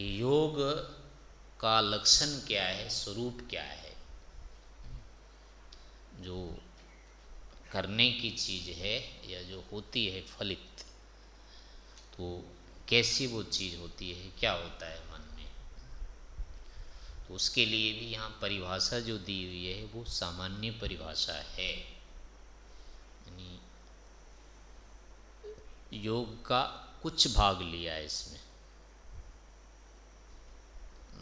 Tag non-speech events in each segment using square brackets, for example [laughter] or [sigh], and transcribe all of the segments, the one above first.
कि योग का लक्षण क्या है, स्वरूप क्या है? जो करने की चीज़ है या जो होती है फलित तो कैसी वो चीज़ होती है, क्या होता है मन में? तो उसके लिए भी यहाँ परिभाषा जो दी हुई है, वो सामान्य परिभाषा है। यानी योग का कुछ भाग लिया है इसमें।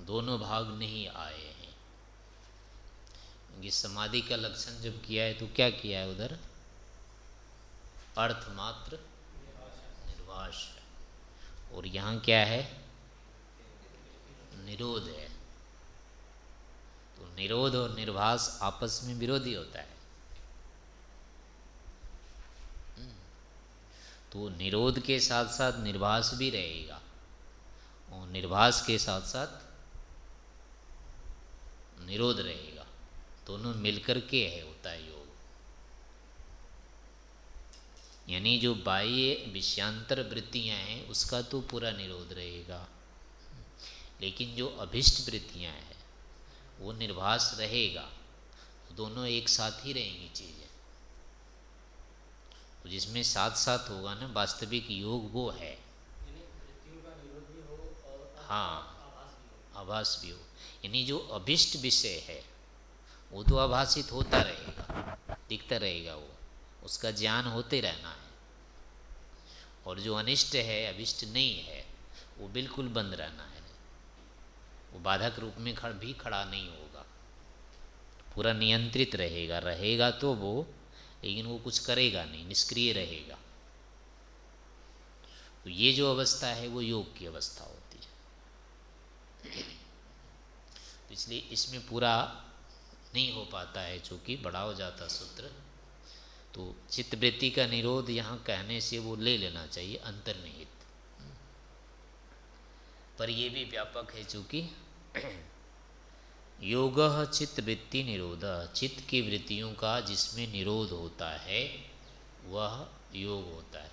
दोनों भाग नहीं आए हैं। ये समाधि का लक्षण जब किया है तो क्या किया है उधर? अर्थ मात्र निर्वास और यहाँ क्या है? निरोध है। तो निरोध और निर्वास आपस में विरोधी होता है। तो निरोध के साथ साथ निर्वास भी रहेगा और निर्वास के साथ साथ निरोध रहेगा। दोनों मिलकर के है होता है योग। यानी जो बाह्य विषयांतर वृत्तियाँ हैं उसका तो पूरा निरोध रहेगा। लेकिन जो अभिष्ट वृत्तियाँ हैं वो निर्वास रहेगा। दोनों एक साथ ही रहेंगी चीज़ें। तो जिसमें साथ साथ होगा ना वास्तविक योग वो है। हाँ। आभास भी हो। यानी जो अभिष्ट विषय है, वो तो आभासित होता रहेगा, दिखता रहेगा वो। उसका ज्ञान होते रहना है। और जो अनिष्ट है, अभिष्ट नहीं है, वो बिल्कुल बंद रहना है। वो बाधक रूप में खड़, भी खड़ा नहीं होगा। पूरा नियंत्रित रहेगा। रहेगा तो वो, लेकिन वो कुछ करेगा नहीं, निष्क्रिय रहेगा। तो ये जो अवस्था है, वो योग की अवस्था है तो इसलिए इसमें पूरा नहीं हो पाता है, चूँकि बड़ा हो जाता सूत्र। तो चित्तवृत्ति का निरोध यहाँ कहने से वो ले लेना चाहिए अंतर्निहित पर ये भी व्यापक है, चूँकि [clears throat] योग चित्त वृत्ति निरोध। चित्त की वृत्तियों का जिसमें निरोध होता है, वह योग होता है।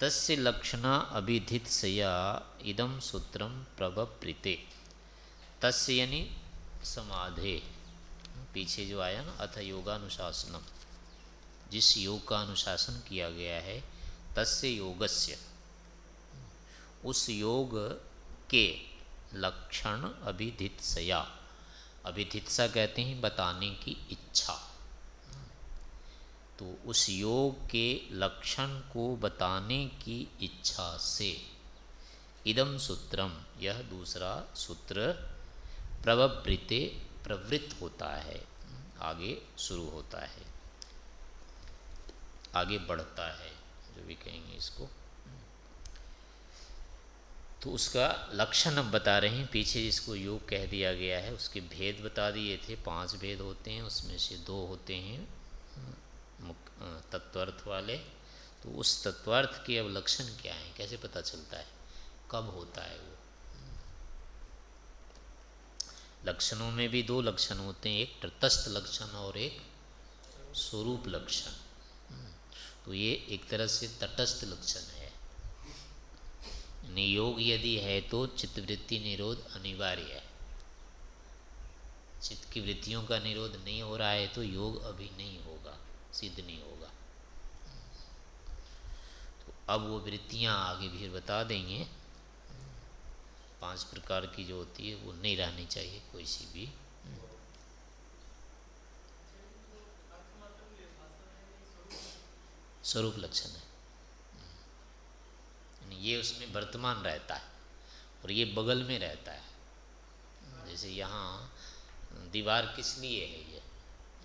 तस्य लक्षण अभिधित सया इदम सूत्रम प्रवप्रीते। तस्य यानी समाधे, पीछे जो आया ना, अथ योगानुशासनम, जिस योग का अनुशासन किया गया है, तस्य योगस्य। उस योग के लक्षण अभिधित्सया अभिधित्सा कहते हैं बताने की इच्छा। तो उस योग के लक्षण को बताने की इच्छा से। इदम सूत्रम यह दूसरा सूत्र प्रवृत्ते प्रवृत्त होता है, आगे शुरू होता है, आगे बढ़ता है, जो भी कहेंगे इसको। तो उसका लक्षण अब बता रहे हैं, पीछे जिसको योग कह दिया गया है, उसके भेद बता दिए थे, पाँच भेद होते हैं, उसमें से दो होते हैं। तत्वार्थ वाले तो उस तत्वार्थ के अब लक्षण क्या है? कैसे पता चलता है? कब होता है वो? लक्षणों में भी दो लक्षण होते हैं, एक तटस्थ लक्षण और एक स्वरूप लक्षण। तो ये एक तरह से तटस्थ लक्षण है। नियोग यदि है तो चित्तवृत्ति निरोध अनिवार्य है। चित्त की वृत्तियों का निरोध नहीं हो रहा है तो योग अभी नहीं होगा सिद्ध नहीं होगा। तो अब वो वृत्तियाँ आगे भी बता देंगे। पाँच प्रकार की जो होती है, वो नहीं रहनी चाहिए कोई सी भी। स्वरूप लक्षण है। ये उसमें वर्तमान रहता है और ये बगल में रहता है। जैसे यहाँ दीवार किस लिए है? ये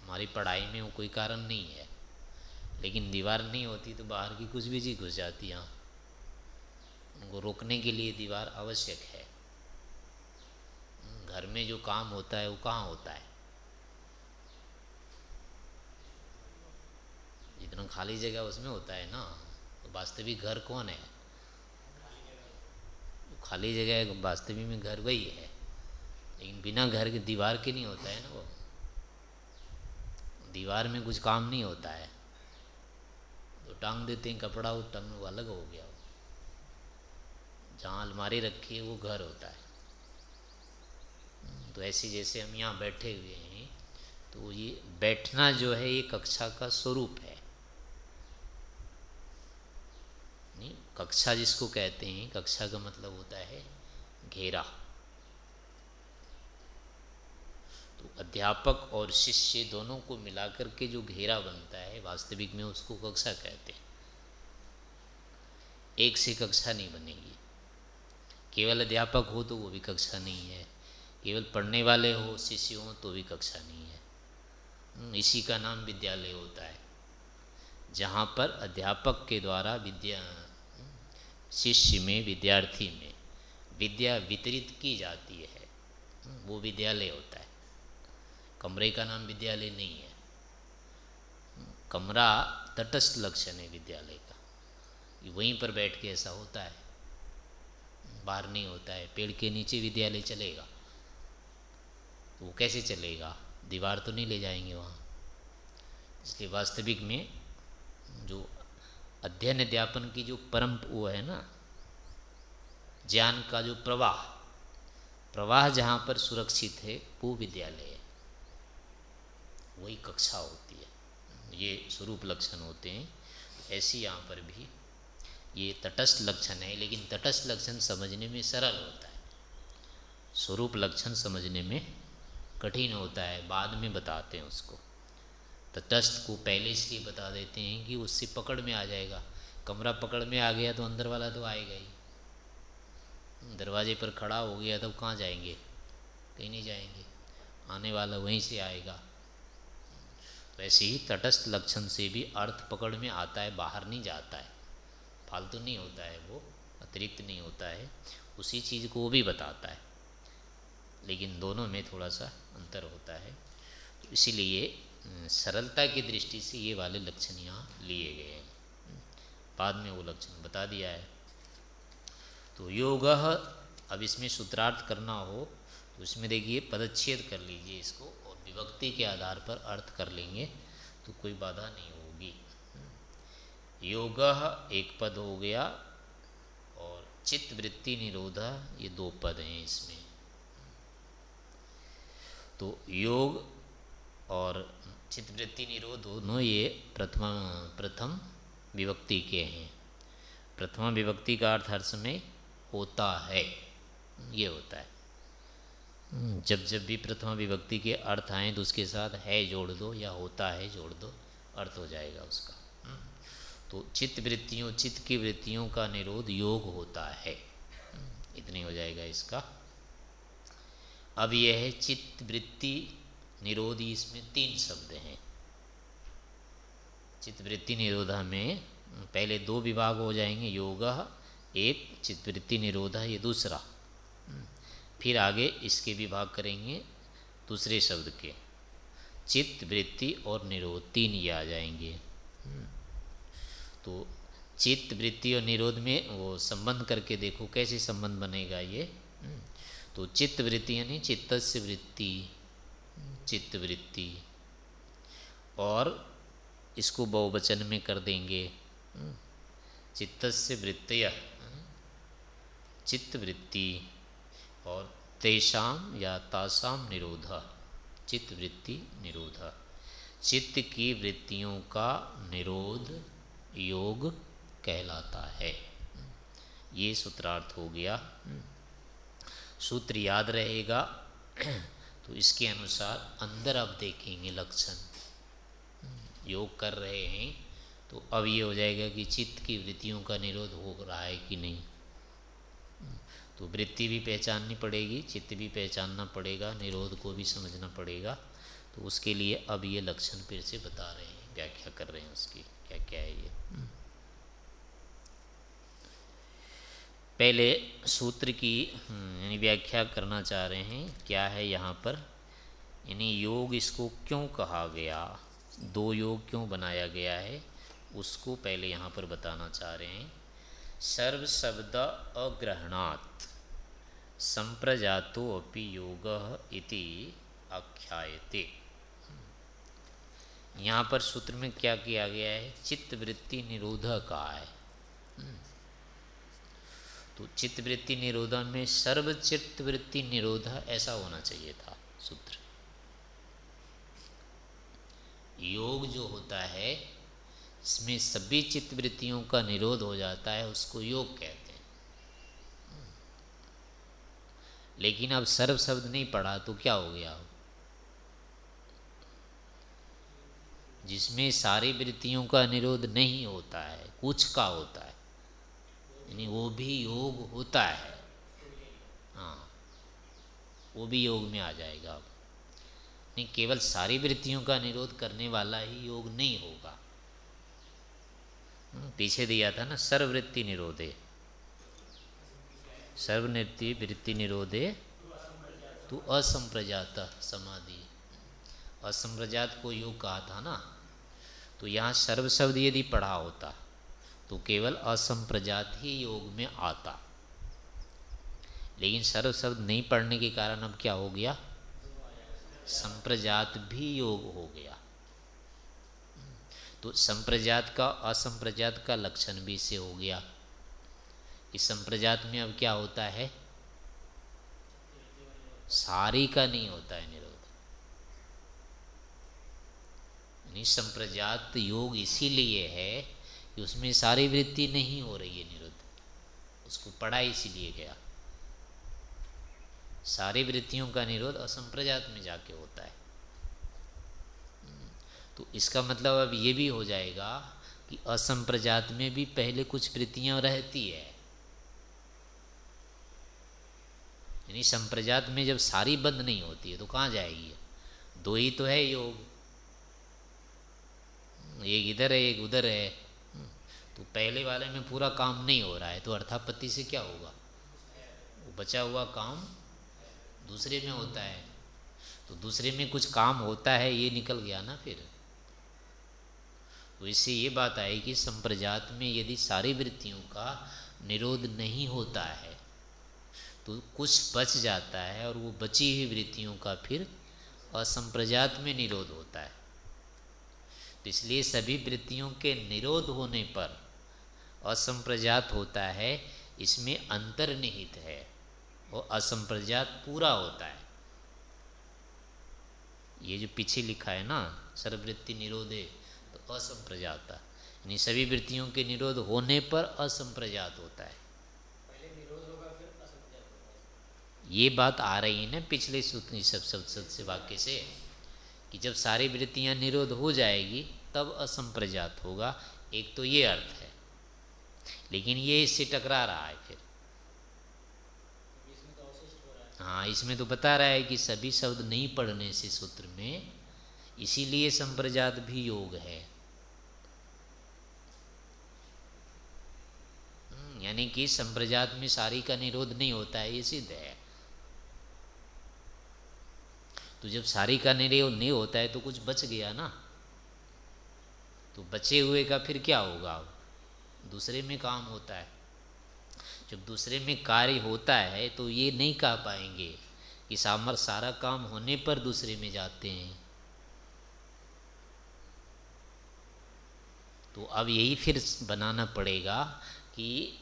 हमारी पढ़ाई में वो कोई कारण नहीं है। लेकिन दीवार नहीं होती तो बाहर की कुछ भी चीज़ घुस जाती यहाँ उनको रोकने के लिए दीवार आवश्यक है। घर में जो काम होता है, वो कहाँ होता है? जितना खाली जगह उसमें होता है ना तो वास्तविक घर कौन है? खाली जगह वास्तविक में घर वही है। लेकिन बिना घर के दीवार के नहीं होता है ना वो। दीवार में कुछ काम नहीं होता है। तो टांग देते हैं कपड़ा, वो टंग वो अलग हो गया। वो जहाँ अलमारी रखी है, वो घर होता है। तो ऐसे जैसे हम यहाँ बैठे हुए हैं तो ये बैठना जो है, ये कक्षा का स्वरूप है। नहीं, कक्षा जिसको कहते हैं, कक्षा का मतलब होता है घेरा तो अध्यापक और शिष्य दोनों को मिलाकर के जो घेरा बनता है वास्तविक में उसको कक्षा कहते हैं। एक से कक्षा नहीं बनेगी। केवल अध्यापक हो तो वो भी कक्षा नहीं है। केवल पढ़ने वाले हो शिष्य हो तो भी कक्षा नहीं है। हम्म, इसी का नाम विद्यालय होता है। जहाँ पर अध्यापक के द्वारा विद्या शिष्य में विद्यार्थी में विद्या वितरित की जाती है। हम्म, वो विद्यालय होता है। कमरे का नाम विद्यालय नहीं है। कमरा तटस्थ लक्षण है विद्यालय का। वहीं पर बैठ के ऐसा होता है। बाहर नहीं होता है, पेड़ के नीचे विद्यालय चलेगा। तो वो कैसे चलेगा? दीवार तो नहीं ले जाएँगे वहाँ। इसलिए वास्तविक में जो अध्ययन अध्यापन की जो परम वो है ना, ज्ञान का जो प्रवाह प्रवाह जहाँ पर सुरक्षित है, वो विद्यालय है। वही कक्षा होती है। ये स्वरूप लक्षण होते हैं। ऐसी यहाँ पर भी ये तटस्थ लक्षण है, लेकिन तटस्थ लक्षण समझने में सरल होता है। स्वरूप लक्षण समझने में कठिन होता है, बाद में बताते हैं उसको। तटस्थ को पहले इसलिए बता देते हैं कि उससे पकड़ में आ जाएगा। कमरा पकड़ में आ गया तो अंदर वाला तो आएगा ही। दरवाजे पर खड़ा हो गया तो कहाँ जाएँगे? कहीं नहीं जाएँगे। आने वाला वहीं से आएगा। वैसे ही तटस्थ लक्षण से भी अर्थ पकड़ में आता है, बाहर नहीं जाता है। फालतू नहीं होता है वो, अतिरिक्त नहीं होता है। उसी चीज़ को वो भी बताता है। लेकिन दोनों में थोड़ा सा अंतर होता है। तो इसीलिए सरलता की दृष्टि से ये वाले लक्षण यहाँ लिए गए हैं। बाद में वो लक्षण बता दिया है। तो योग, अब इसमें सूत्रार्थ करना हो तो इसमें देखिए पदच्छेद कर लीजिए इसको। विभक्ति के आधार पर अर्थ कर लेंगे तो कोई बाधा नहीं होगी। योग एक पद हो गया और चित्त वृत्ति निरोध, ये दो पद हैं इसमें। तो योग और चित्त वृत्ति निरोध दोनों ये प्रथम प्रथम विभक्ति के हैं। प्रथमा विभक्ति का अर्थ हर समय होता है, ये होता है। जब जब भी प्रथमा विभक्ति के अर्थ आए तो उसके साथ है जोड़ दो या होता है जोड़ दो, अर्थ हो जाएगा उसका। तो चित्त वृत्तियों चित्त की वृत्तियों का निरोध योग होता है। इतनी हो जाएगा इसका। अब यह है चित्त वृत्ति निरोधी, इसमें तीन शब्द हैं। चित्त वृत्ति निरोधा में पहले दो विभाग हो जाएँगे, योग एक, चित्तवृत्ति निरोधा ये दूसरा। फिर आगे इसके विभाग करेंगे, दूसरे शब्द के। चित्त, वृत्ति और निरोध, तीन ये आ जाएँगे। तो चित्त, वृत्ति और निरोध में वो संबंध करके देखो कैसे संबंध बनेगा ये। हम्म। तो चित्त, वृत्ति यानी चित्त वृत्ति। चित्त, वृत्ति। और इसको बहुवचन में कर देंगे। हम्म। चित्त वृत्तय। हम्म। चित्त, वृत्ति। और तेषाम या तासाम निरोध चित्त वृत्ति निरोध। चित्त की वृत्तियों का निरोध योग कहलाता है। ये सूत्रार्थ हो गया। सूत्र याद रहेगा। तो इसके अनुसार अंदर अब देखेंगे लक्षण। योग कर रहे हैं तो अब ये हो जाएगा कि चित्त की वृत्तियों का निरोध हो रहा है कि नहीं। तो वृत्ति भी पहचाननी पड़ेगी चित्त भी पहचानना पड़ेगा निरोध को भी समझना पड़ेगा। तो उसके लिए अब ये लक्षण फिर से बता रहे हैं व्याख्या कर रहे हैं उसकी क्या क्या है ये। पहले सूत्र की हम्म, यानी व्याख्या करना चाह रहे हैं क्या है यहाँ पर? यानी योग इसको क्यों कहा गया? दो योग क्यों बनाया गया है? उसको पहले यहाँ पर बताना चाह रहे हैं। सर्व शब्द अग्रहणात्। संप्रजातो अपि योग इति आख्यायते। यहाँ पर सूत्र में क्या किया गया है? चित्त वृत्ति निरोध का है। तो चित्त वृत्ति निरोध में सर्व चित्त वृत्ति निरोध ऐसा होना चाहिए था सूत्र। योग जो होता है, इसमें सभी चित्त वृत्तियों का निरोध हो जाता है, उसको योग कहते हैं। लेकिन अब सर्व शब्द नहीं पढ़ा तो क्या हो गया? जिसमें सारी वृत्तियों का निरोध नहीं होता है कुछ का होता है यानी वो भी योग होता है। हाँ वो भी योग में आ जाएगा अब। नहीं केवल सारी वृत्तियों का निरोध करने वाला ही योग नहीं होगा। हम्म, पीछे दिया था ना सर्ववृत्ति निरोधे। सर्वनृत्ति वृत्ति निरोधे तो असंप्रजात समाधि। असंप्रजात को योग कहा था ना तो यहाँ सर्व शब्द यदि पढ़ा होता तो केवल असंप्रजात ही योग में आता। लेकिन सर्व शब्द नहीं पढ़ने के कारण अब क्या हो गया? संप्रजात भी योग हो गया। तो संप्रजात का असंप्रजात का लक्षण भी से हो गया। इस संप्रजात में अब क्या होता है? सारी का नहीं होता है निरोध। संप्रजात योग इसीलिए है कि उसमें सारी वृत्ति नहीं हो रही है निरुद्ध उसको पढ़ा इसीलिए गया। सारी वृत्तियों का निरोध असंप्रजात में जाके होता है। तो इसका मतलब अब ये भी हो जाएगा कि असंप्रजात में भी पहले कुछ वृत्तियाँ रहती है। यानी संप्रजात में जब सारी बंद नहीं होती है तो कहाँ जाएगी? दो ही तो है योग। एक इधर है, एक उधर है। तो पहले वाले में पूरा काम नहीं हो रहा है तो अर्थापत्ति से क्या होगा? वो बचा हुआ काम दूसरे में होता है। तो दूसरे में कुछ काम होता है, ये निकल गया ना फिर। तो इससे ये बात आई कि संप्रजात में यदि सारी वृत्तियों का निरोध नहीं होता है तो कुछ बच जाता है और वो बची हुई वृत्तियों का फिर असंप्रजात में निरोध होता है। तो इसलिए सभी वृत्तियों के निरोध होने पर असंप्रजात होता है, इसमें अंतर्निहित है और असंप्रजात पूरा होता है। ये जो पीछे लिखा है ना, सर्ववृत्ति निरोधे तो असंप्रजात। यानी सभी वृत्तियों के निरोध होने पर असंप्रजात होता है। ये बात आ रही है ना पिछले सूत्र सब सबसे वाक्य से कि जब सारी वृत्तियाँ निरोध हो जाएगी तब असंप्रजात होगा। एक तो ये अर्थ है। लेकिन ये इससे टकरा रहा है फिर। हाँ इसमें तो बता रहा है कि सभी शब्द नहीं पढ़ने से सूत्र में इसीलिए संप्रजात भी योग है। हम्म, यानी कि संप्रजात में सारी का निरोध नहीं होता है ये सिद्ध है। तो जब सारी का निरोध नहीं होता है तो कुछ बच गया ना? तो बचे हुए का फिर क्या होगा? अब दूसरे में काम होता है। जब दूसरे में कार्य होता है तो ये नहीं कह पाएँगे कि सामर सारा काम होने पर दूसरे में जाते हैं। तो अब यही फिर बनाना पड़ेगा कि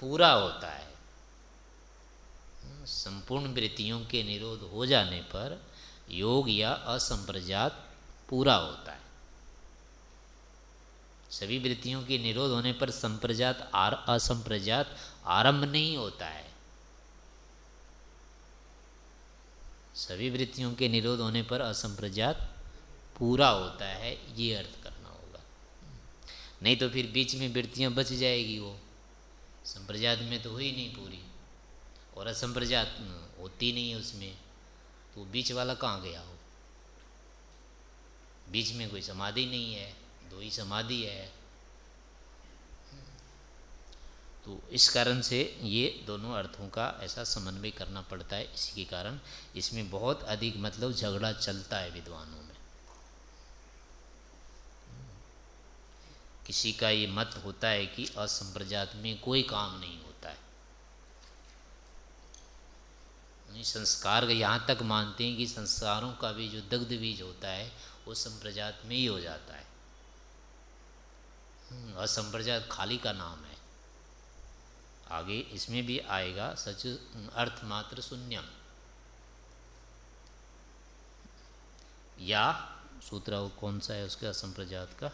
पूरा होता है। संपूर्ण वृत्तियों के निरोध हो जाने पर योग या असंप्रजात पूरा होता है। सभी वृत्तियों के निरोध होने पर संप्रजात आर असंप्रजात आरंभ नहीं होता है। सभी वृत्तियों के निरोध होने पर असंप्रजात पूरा होता है, ये अर्थ करना होगा। नहीं तो फिर बीच में वृत्तियाँ बच जाएगी वो। संप्रजात में तो हुई नहीं पूरी। और असंप्रजात होती नहीं उसमें। तो बीच वाला कहाँ गया हो? बीच में कोई समाधि नहीं है, दो ही समाधि है। तो इस कारण से ये दोनों अर्थों का ऐसा समन्वय करना पड़ता है। इसी के कारण इसमें बहुत अधिक मतलब झगड़ा चलता है विद्वानों में। किसी का ये मत होता है कि असंप्रजात में कोई काम नहीं होता है संस्कार यहाँ तक मानते हैं कि संस्कारों का भी जो दग्ध बीज होता है वो संप्रजात में ही हो जाता है। हम्म, असंप्रजात खाली का नाम है। आगे इसमें भी आएगा सच अर्थ मात्र शून्यम। या सूत्र कौन सा है उसका असंप्रजात का?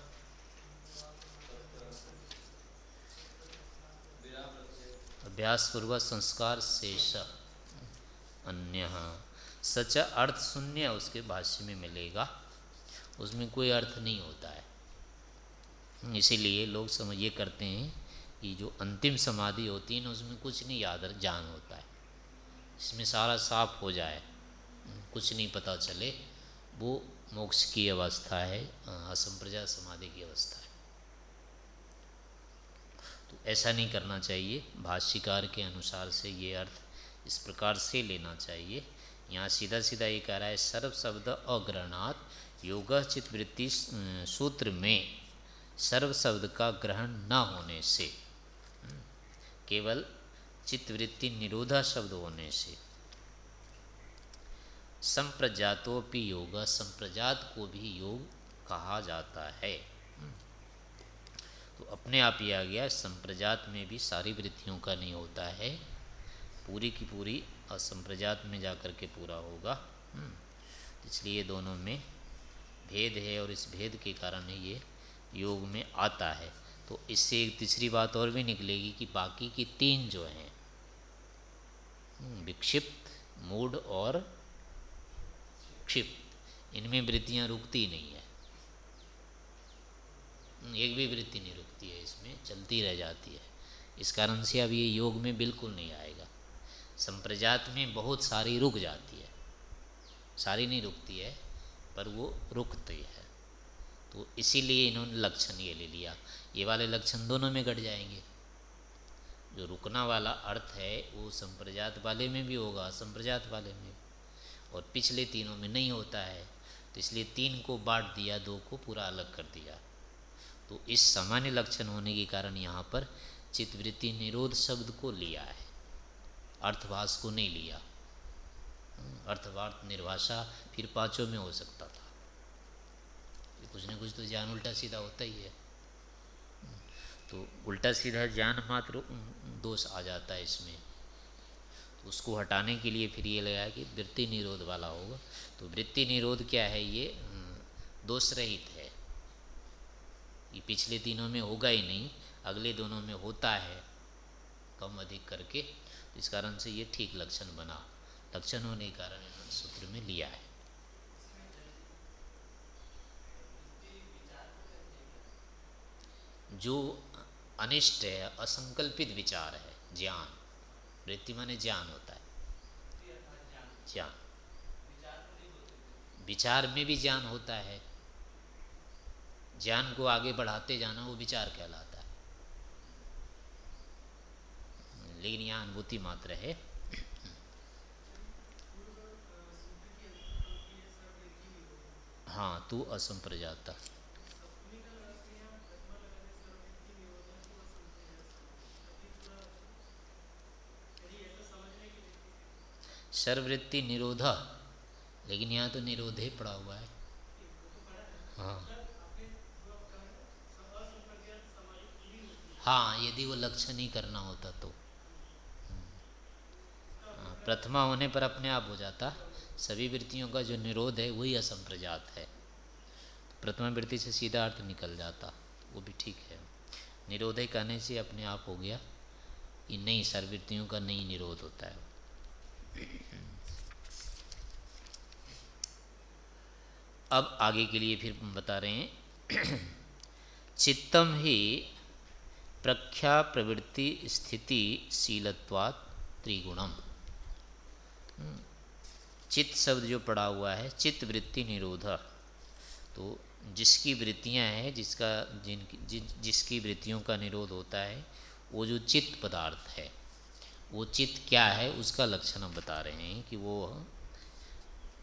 अभ्यास पूर्वक संस्कार शेष। अन्य सच अर्थ शून्य उसके भाष्य में मिलेगा। उसमें कोई अर्थ नहीं होता है। इसीलिए लोग समझ, ये करते हैं कि जो अंतिम समाधि होती है ना, उसमें कुछ नहीं याद जान होता है। इसमें सारा साफ़ हो जाए। कुछ नहीं पता चले। वो मोक्ष की अवस्था है असंप्रजा समाधि की अवस्था है। तो ऐसा नहीं करना चाहिए। भाष्यकार के अनुसार से ये अर्थ इस प्रकार से लेना चाहिए। यहाँ सीधा सीधा ये कह रहा है, सर्व शब्द अग्रहणात् योग चित्तवृत्ति सूत्र में सर्व शब्द का ग्रहण न होने से केवल चित्तवृत्ति निरोधा शब्द होने से। संप्रजातोपि योग, संप्रजात को भी योग कहा जाता है। तो अपने आप ही आ गया, संप्रजात में भी सारी वृत्तियों का नहीं होता है। पूरी की पूरी असंप्रजात में जा कर के पूरा होगा। हम्म। इसलिए दोनों में भेद है और इस भेद के कारण ही ये योग में आता है। तो इससे एक तीसरी बात और भी निकलेगी कि बाकी की तीन जो हैं हम्म, विक्षिप्त मूड और क्षिप्त इनमें वृत्तियाँ रुकती नहीं है। हम्म, एक भी वृत्ति नहीं रुकती है इसमें चलती रह जाती है। इस कारण से अब ये योग में बिल्कुल नहीं आएगा संप्रजात में बहुत सारी रुक जाती है। सारी नहीं रुकती है, पर वो रुकती है। तो इसीलिए इन्होंने लक्षण ये ले लिया। ये वाले लक्षण दोनों में घट जाएँगे। जो रुकना वाला अर्थ है, वो संप्रजात वाले में भी होगा, संप्रजात वाले में और पिछले तीनों में नहीं होता है। तो इसलिए तीन को बांट दिया, दो को पूरा अलग कर दिया। तो इस सामान्य लक्षण होने के कारण यहाँ पर चित्तवृत्ति निरोध शब्द को लिया है। अर्थभाष को नहीं लिया। अर्थवार्थ निर्भाषा फिर पाँचों में हो सकता था। कुछ न कुछ तो ज्ञान उल्टा सीधा होता ही है। तो उल्टा सीधा ज्ञान मात्र दोष आ जाता है इसमें। तो उसको हटाने के लिए फिर ये लगा कि वृत्ति निरोध वाला होगा। तो वृत्ति निरोध क्या है ये? दोष रहित है। ये पिछले तीनों में होगा ही नहीं, अगले दोनों में होता है। कम अधिक करके इस कारण से ये ठीक लक्षण बना। लक्षण होने के कारण इन्होंने सूत्र में लिया है। जो अनिष्ट है, असंकल्पित विचार है, ज्ञान। वृत्ति माने ज्ञान होता है। ज्ञान। विचार में भी ज्ञान होता है। ज्ञान को आगे बढ़ाते जाना, वो विचार कहलाता है। लेकिन यहाँ अनुभूति मात्र है। हाँ तू असंप्रजाता। सर्ववृत्ति निरोध, लेकिन यहाँ तो निरोध ही पड़ा हुआ है। हाँ। हाँ यदि वो लक्षण ही करना होता तो। प्रथमा होने पर अपने आप हो जाता। सभी वृत्तियों का जो निरोध है, वही असंप्रजात है। प्रथमा वृत्ति से सीधा अर्थ निकल जाता। वो भी ठीक है। निरोध कहने से अपने आप हो गया। कि नहीं सर्वृत्तियों का नहीं निरोध होता है। अब आगे के लिए फिर बता रहे हैं। चित्तम ही प्रख्या प्रवृत्ति स्थिति शीलत्वात् त्रिगुणम। चित्त शब्द जो पड़ा हुआ है चित्त वृत्ति निरोध तो जिसकी वृत्तियाँ हैं जिसका जिन जि, जिसकी वृत्तियों का निरोध होता है वो जो चित्त पदार्थ है वो चित्त क्या है उसका लक्षण हम बता रहे हैं कि वो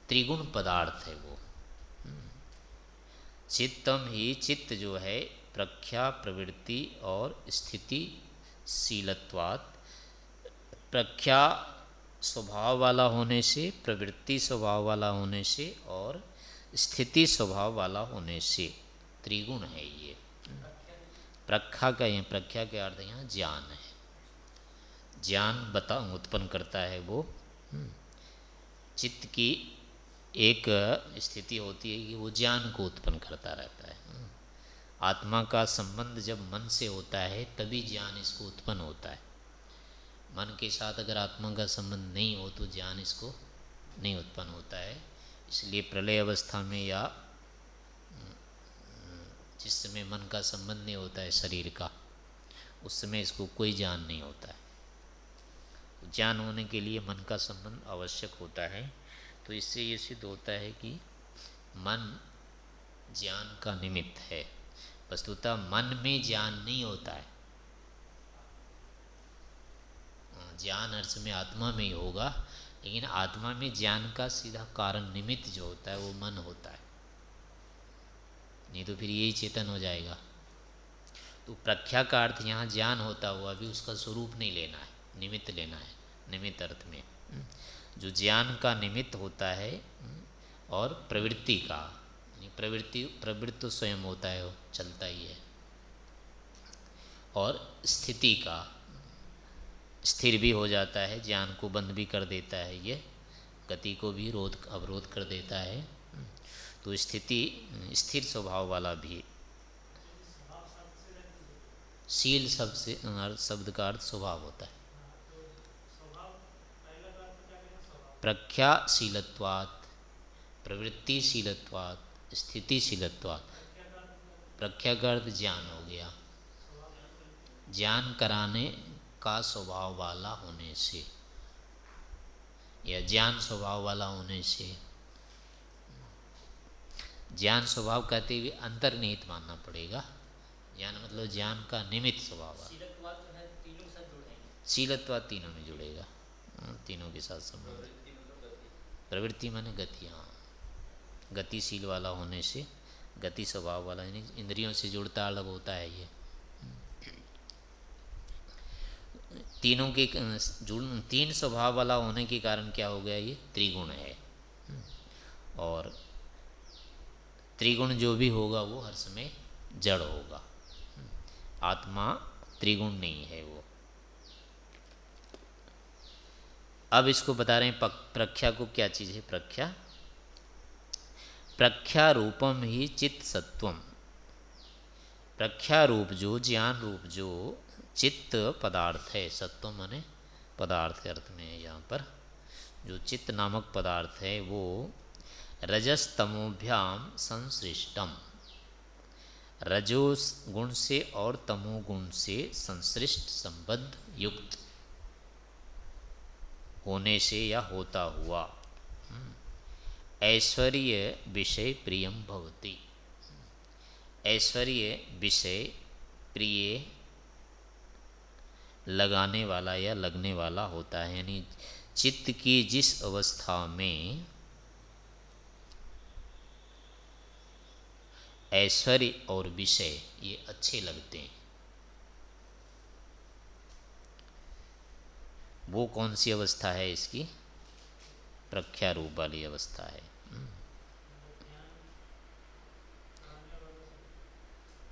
त्रिगुण पदार्थ है वो। चित्तम ही चित्त जो है प्रख्या प्रवृत्ति और स्थिति शीलत्वात् प्रख्या स्वभाव वाला होने से, प्रवृत्ति स्वभाव वाला होने से और स्थिति स्वभाव वाला होने से त्रिगुण है ये। प्रख्या का ये, प्रख्या के अर्थ यहाँ ज्ञान है। ज्ञान बता उत्पन्न करता है वो। हम्म। चित्त की एक स्थिति होती है कि वो ज्ञान को उत्पन्न करता रहता है। हम्म। आत्मा का संबंध जब मन से होता है, तभी ज्ञान इसको उत्पन्न होता है। मन के साथ अगर आत्मा का संबंध नहीं हो तो ज्ञान इसको नहीं उत्पन्न होता है। इसलिए प्रलय अवस्था में या, जिस समय मन का संबंध नहीं होता है शरीर का, उस समय इसको कोई ज्ञान नहीं होता है। ज्ञान होने के लिए मन का संबंध आवश्यक होता है। तो इससे ये सिद्ध होता है कि मन ज्ञान का निमित्त है। वस्तुतः मन में ज्ञान नहीं होता है। ज्ञान अर्थ में आत्मा में ही होगा, लेकिन आत्मा में ज्ञान का सीधा कारण निमित्त जो होता है, वो मन होता है। नहीं तो फिर यही चेतन हो जाएगा। तो प्रख्या का अर्थ यहाँ ज्ञान होता हुआ भी उसका स्वरूप नहीं लेना है, निमित्त लेना है, निमित्त अर्थ में। जो ज्ञान का निमित्त होता है, और प्रवृत्ति का प्रवृत्ति प्रवृत्ति तो स्वयं होता है, चलता ही है। और स्थिति का स्थिर भी हो जाता है, ज्ञान को बंद भी कर देता है ये, गति को भी रोध, अवरोध कर देता है। तो स्थिति, स्थिर स्वभाव वाला भी। शील शब्द से शब्द का अर्थ स्वभाव होता है। प्रख्याशीलत्वात्, प्रवृत्तिशीलत्वात्, स्थितिशीलत्वात्। प्रख्या का अर्थ ज्ञान हो गया। ज्ञान कराने का स्वभाव वाला होने से या ज्ञान स्वभाव वाला होने से ज्ञान स्वभाव कहते हुए अंतर्निहित मानना पड़ेगा। ज्ञान मतलब ज्ञान का निमित्त स्वभाव शीलत्वा तीनों में जुड़ेगा। हाँ, तीनों के साथ संबंध। प्रवृत्ति माने गति हाँ। गतिशील वाला होने से गति स्वभाव वाला यानी इंद्रियों से जुड़ता अलग होता है ये। तीनों के जुड़, तीन स्वभाव वाला होने के कारण क्या हो गया ये? त्रिगुण है। और त्रिगुण जो भी होगा वो हर समय जड़ होगा। आत्मा त्रिगुण नहीं है वो। अब इसको बता रहे हैं प्रख्या को क्या चीज़ है? प्रख्या। प्रख्या रूपम ही चित्त सत्वम। प्रख्या रूप जो, ज्ञान रूप जो चित्त पदार्थ है सत्व माने पदार्थ के अर्थ में यहाँ पर। जो चित्त नामक पदार्थ है वो रजस्तमोभ्याम संसृष्टम। रजो गुण से और तमो गुण से संश्रिष्ट संबद्ध युक्त होने से या होता हुआ। हम्म, ऐश्वर्य विषय प्रियम भवती। ऐश्वर्य विषय प्रिय लगाने वाला या लगने वाला होता है, यानी चित्त की जिस अवस्था में ऐश्वर्य और विषय ये अच्छे लगते हैं, वो कौन सी अवस्था है इसकी प्रख्या रूप वाली अवस्था है।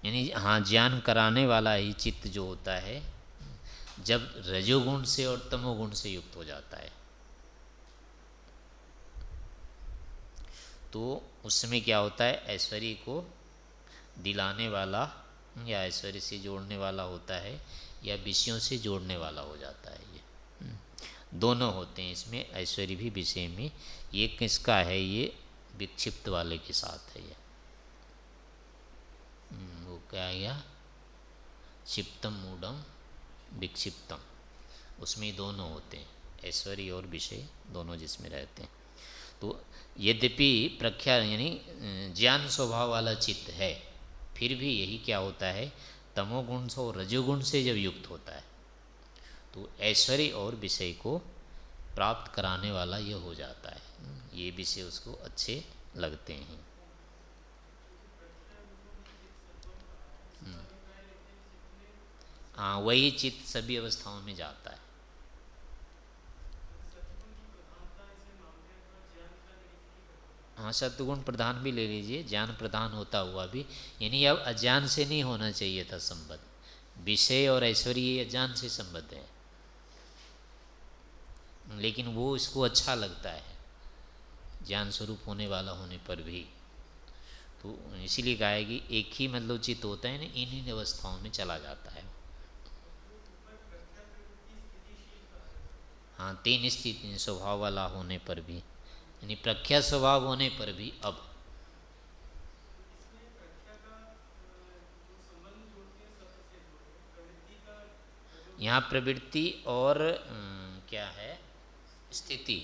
यानी हाँ ज्ञान कराने वाला ही चित्त जो होता है जब रजोगुण से और तमोगुण से युक्त हो जाता है तो उसमें क्या होता है? ऐश्वर्य को दिलाने वाला या ऐश्वर्य से जोड़ने वाला होता है या विषयों से जोड़ने वाला हो जाता है ये। हम्म। दोनों होते हैं इसमें ऐश्वर्य भी विषय में। ये किसका है? ये विक्षिप्त वाले के साथ है ये। हम्म, वो क्या गया? क्षिप्तम मूडम विक्षिप्तम। उसमें दोनों होते हैं। ऐश्वर्य और विषय दोनों जिसमें रहते हैं। तो यद्यपि प्रख्या यानी ज्ञान स्वभाव वाला चित्त है, फिर भी यही क्या होता है? तमोगुण से और रजोगुण से जब युक्त होता है तो ऐश्वर्य और विषय को प्राप्त कराने वाला यह हो जाता है। ये विषय उसको अच्छे लगते हैं। हाँ वही चित्त सभी अवस्थाओं में जाता है। हाँ सतगुण प्रधान भी ले लीजिए, ज्ञान प्रधान होता हुआ भी। यानी अब अज्ञान से नहीं होना चाहिए था संबद्ध विषय और ऐश्वर्य अज्ञान से संबद्ध है। लेकिन वो इसको अच्छा लगता है। ज्ञान स्वरूप होने वाला होने पर भी। तो इसीलिए कहा है कि एक ही मतलब चित्त होता है ना इन अवस्थाओं में चला जाता है। हाँ तीन स्थिति स्वभाव वाला होने पर भी यानी प्रख्या स्वभाव होने पर भी अब। यहाँ प्रवृत्ति और क्या है स्थिति।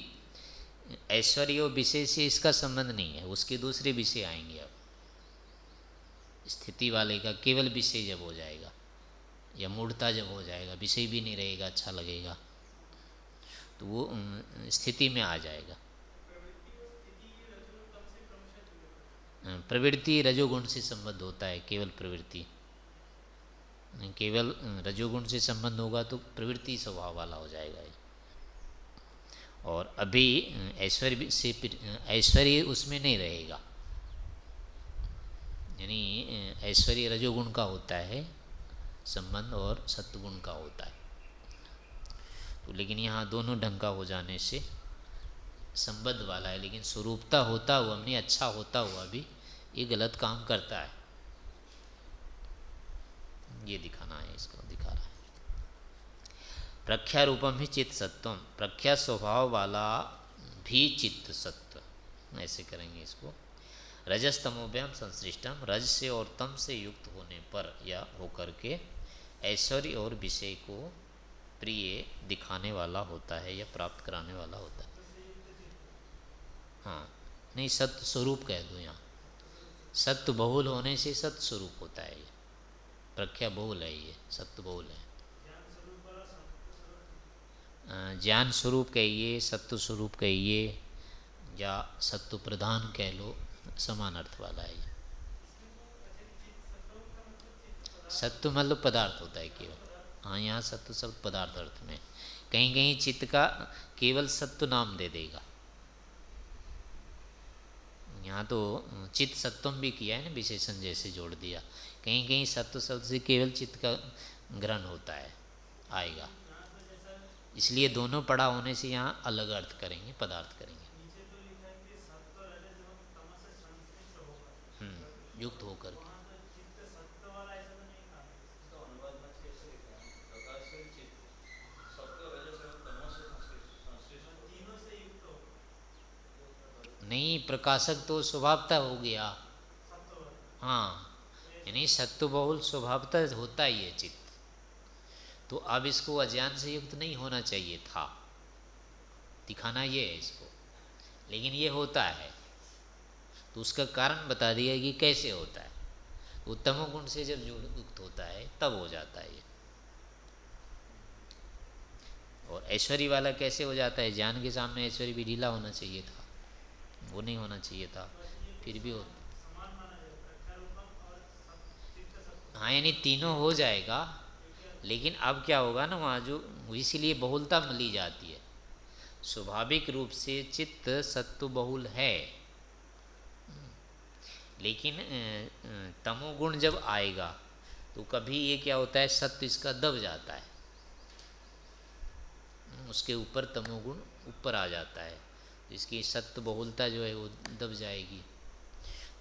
ऐश्वर्य विषय से इसका संबंध नहीं है उसके दूसरे विषय आएँगे अब। स्थिति वाले का केवल विषय जब हो जाएगा या मूर्ता जब हो जाएगा विषय भी नहीं रहेगा अच्छा लगेगा। तो वो स्थिति में आ जाएगा। प्रवृत्ति रजोगुण से संबंध होता है, केवल प्रवृत्ति। केवल रजोगुण से संबंध होगा तो प्रवृत्ति स्वभाव वाला हो जाएगा और अभी ऐश्वर्य से ऐश्वर्य उसमें नहीं रहेगा। यानी ऐश्वर्य रजोगुण का होता है, संबंध और सत्गुण का होता है। तो। लेकिन यहाँ दोनों ढंग का हो जाने से संबद्ध वाला है, लेकिन स्वरूपता होता हुआ, हमने अच्छा होता हुआ भी ये गलत काम करता है। ये दिखाना है, इसको दिखा रहा है। प्रख्या रूपम ही चित्त सत्वम, प्रख्या स्वभाव वाला भी चित्त सत्व। ऐसे करेंगे इसको। रजस्तमोभ्याम संश्रिष्टम रज से और तम से युक्त होने पर या होकर के ऐश्वर्य और विषय को प्रिय दिखाने वाला होता है या प्राप्त कराने वाला होता है। हाँ नहीं सत्य स्वरूप कह दो यहाँ। सत्य बहुल होने से सत्य स्वरूप होता है ये। प्रख्या बहुल है ये सत्य बहुल है। ज्ञान स्वरूप कहिए सत्य स्वरूप कहिए, या सत्य प्रधान कह लो, समान अर्थ वाला है ये। सत्य मतलब पदार्थ होता है केवल। हाँ यहाँ सत्व शब्द पदार्थ अर्थ में कहीं कहीं चित्त का केवल सत्व नाम दे देगा। यहाँ तो चित्त सत्वम भी किया है ना विशेषण जैसे जोड़ दिया। कहीं कहीं सत्व शब्द से केवल चित्त का ग्रहण होता है आएगा। इसलिए दोनों पड़ा होने से यहाँ अलग अर्थ करेंगे पदार्थ करेंगे। हम्म, युक्त होकर के। नहीं, प्रकाशक तो स्वभावता हो गया। हाँ यानी सत्व बहुल स्वभावता होता ही है चित्त। तो अब इसको अज्ञान से युक्त नहीं होना चाहिए था। दिखाना ये है इसको। लेकिन ये होता है। तो उसका कारण बता दिया कि कैसे होता है। उत्तम गुण से जब युक्त होता है, तब हो जाता है ये। और ऐश्वर्य वाला कैसे हो जाता है? ज्ञान के सामने ऐश्वर्य भी ढीला होना चाहिए था। वो नहीं होना चाहिए था, फिर भी हो हाँ यानी तीनों हो जाएगा, लेकिन अब क्या होगा ना, वहाँ जो, इसीलिए बहुलता मिली जाती है। स्वाभाविक रूप से चित्त सत्व बहुल है। लेकिन तमोगुण जब आएगा तो कभी ये क्या होता है सत्य इसका दब जाता है। उसके ऊपर तमोगुण ऊपर आ जाता है। इसकी सत्य बहुलता जो है वो दब जाएगी।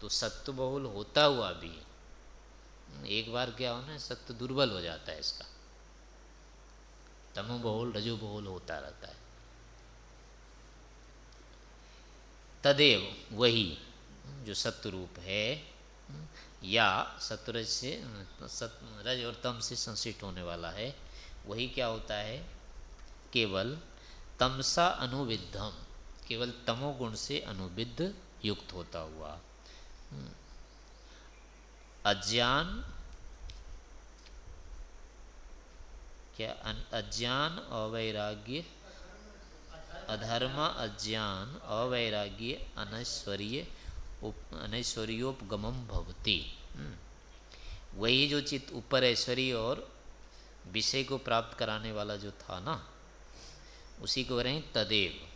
तो सत्य बहुल होता हुआ भी, एक बार क्या हो ना सत्य दुर्बल हो जाता है इसका। तमो बहुल रजो बहुल होता रहता है। तदेव वही जो सत्य रूप है, या सतरज से, सत, रज और तम से संशिष्ट होने वाला है, वही क्या होता है, केवल तमसा अनुविद्धम। केवल तमोगुण से अनुविद्ध युक्त होता हुआ। अज्ञान, क्या अज्ञान अवैराग्य, अधर्म अज्ञान अवैराग्य अनैश्वर्य अनैश्वर्योपगम भवती। हम्म। वही जो चित्त ऊपर ऐश्वर्य और विषय को प्राप्त कराने वाला जो था ना, उसी को करें तदेव।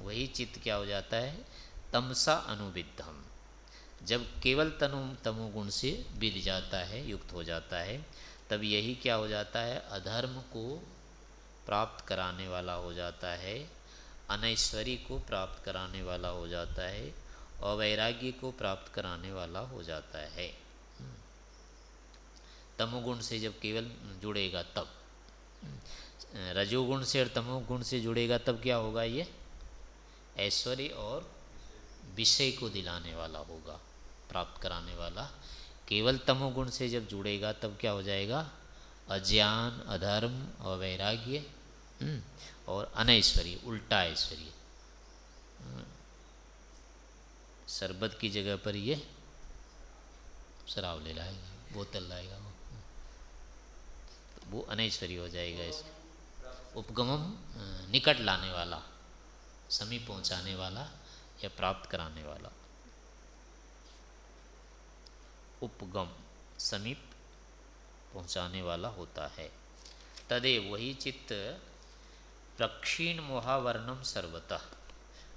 वही चित्त क्या हो जाता है? तमसा अनुविद्धम। जब केवल तनु तमोगुण से विद जाता है, युक्त हो जाता है, तब यही क्या हो जाता है? अधर्म को प्राप्त कराने वाला हो जाता है, अनैश्वरी को प्राप्त कराने वाला हो जाता है, अवैराग्य को प्राप्त कराने वाला हो जाता है। तमोगुण से जब केवल जुड़ेगा तब। रजोगुण से और तमोगुण से जुड़ेगा तब क्या होगा ये? ऐश्वर्य और विषय को दिलाने वाला होगा प्राप्त कराने वाला। केवल तमोगुण से जब जुड़ेगा तब क्या हो जाएगा? अज्ञान अधर्म अवैराग्य हम्म, और अनैश्वर्य उल्टा ऐश्वर्य। हम्म, शरबत की जगह पर ये शराब ले लाएगा बोतल लाएगा। वो वो अनैश्वर्य हो जाएगा इसका उपगमम निकट लाने वाला। समीप पहुँचाने वाला या प्राप्त कराने वाला। उपगम समीप पहुँचाने वाला होता है। तदे वही चित्त प्रक्षीण मोहावरणम सर्वतः।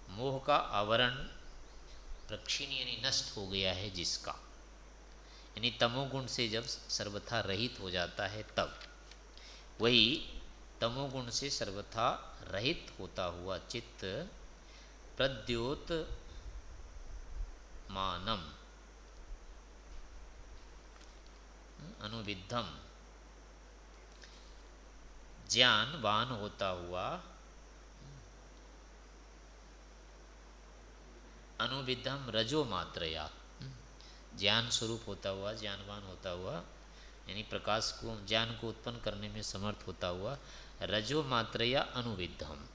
मोह का आवरण प्रक्षीण यानी नष्ट हो गया है जिसका। यानी तमोगुण से जब सर्वथा रहित हो जाता है तब। वही तमोगुण से सर्वथा रहित होता हुआ चित्त प्रद्योत मानम। अनुविद्धम। ज्ञानवान होता हुआ अनुविद्धम रजो मात्रया। ज्ञान स्वरूप होता हुआ, ज्ञानवान होता हुआ, यानी प्रकाश को, ज्ञान को उत्पन्न करने में समर्थ होता हुआ रजो मात्रया अनुविद्धम।